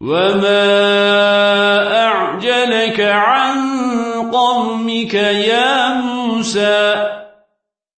وما أعجلك عن قومك يا موسى